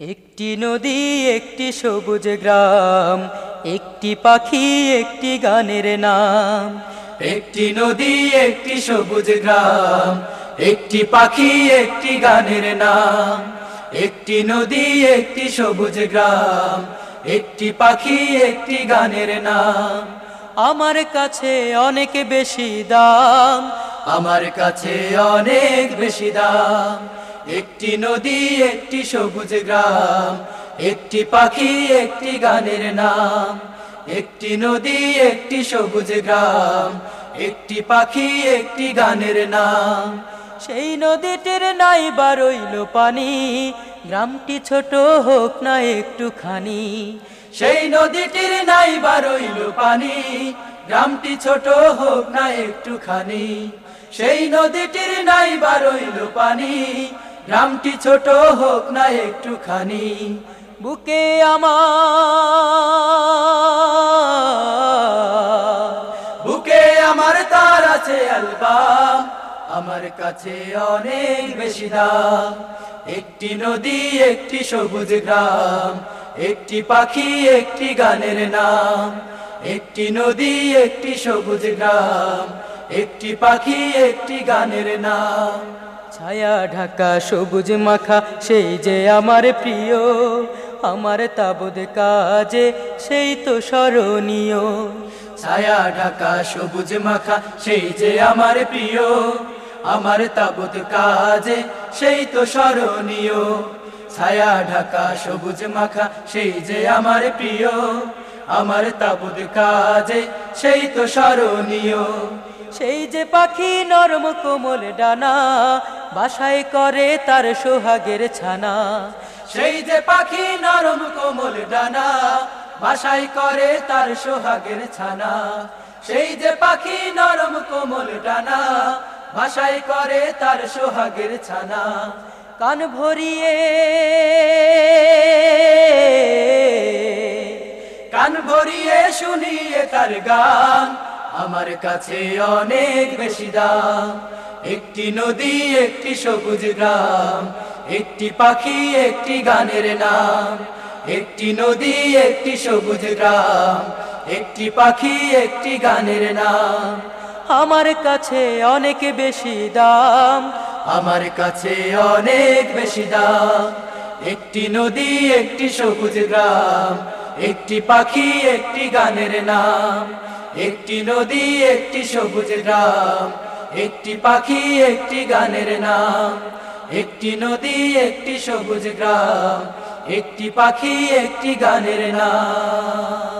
একটি নদী একটি সবুজ গ্রাম একটি পাখি একটি গানের নাম। একটি নদী একটি সবুজ গ্রাম একটি পাখি একটি গানের নাম। একটি নদী একটি সবুজ গ্রাম একটি পাখি একটি গানের নাম। আমার কাছে অনেক বেশি দাম। আমার কাছে অনেক বেশি দাম। একটি নদী, একটি সবুজ গ্রাম, একটি পাখি, একটি গানের নাম। একটি নদী, একটি সবুজ গ্রাম, একটি পাখি, একটি গানের নাম। সেই নদীটির নাই বারইল পানি, গ্রামটি ছোট হোক না একটুখানি। সেই নদীটির নাই বারইল পানি, গ্রামটি ছোট হোক না একটুখানি। সেই নদীটির নাই বারইল পানি গ্রামটি ছোট হোক না একটুখানি, বুকে আমার বুকে আমার তার আছে অ্যালবাম, আমার কাছে অনেক বেশি দাম। একটি নদী, একটি সবুজ গ্রাম, একটি পাখি, একটি গানের নাম। একটি নদী, একটি সবুজ গ্রাম, একটি পাখি, একটি গানের নাম। ছায়া ঢাকা, সবুজ মাখা, সেই যে আমার প্রিয়, আমার তাবদ কাজে, সেই তো স্মরণীয়। ছায়া ঢাকা, সবুজ মাখা, সেই যে আমার প্রিয়, আমার তাবত কাজে, সেই তো স্মরণীয়। ছায়া ঢাকা, সবুজ মাখা, সেই যে আমার প্রিয়, আমার তাবত কাজে সেই তো স্মরণীয়। সেই যে পাখি নরম কোমল ডানা বাসায় করে তার সোহাগের ছানা। সেই যে পাখি নরম কোমল ডানা বাসাই করে তার সোহাগের ছানা। সেই যে পাখি নরম কোমল ডানা বাসাই করে তার সোহাগের ছানা। কান ভরিয়ে তার গান আমার কাছে অনেক বেশি দাম। একটি নদী, একটি সবুজ গ্রাম, একটি পাখি, একটি গানের নাম। একটি নদী, একটি সবুজ গ্রাম, একটি পাখি, একটি গানের নাম। আমার কাছে অনেক বেশি দাম, আমার কাছে অনেক বেশি দাম। একটি নদী, একটি সবুজ গ্রাম একটি পাখি, একটি গানের নাম। একটি নদী, একটি সবুজ গ্রাম। একটি পাখি, একটি গানের নাম। একটি নদী, একটি সবুজ গ্রাম। একটি পাখি, একটি গানের নাম।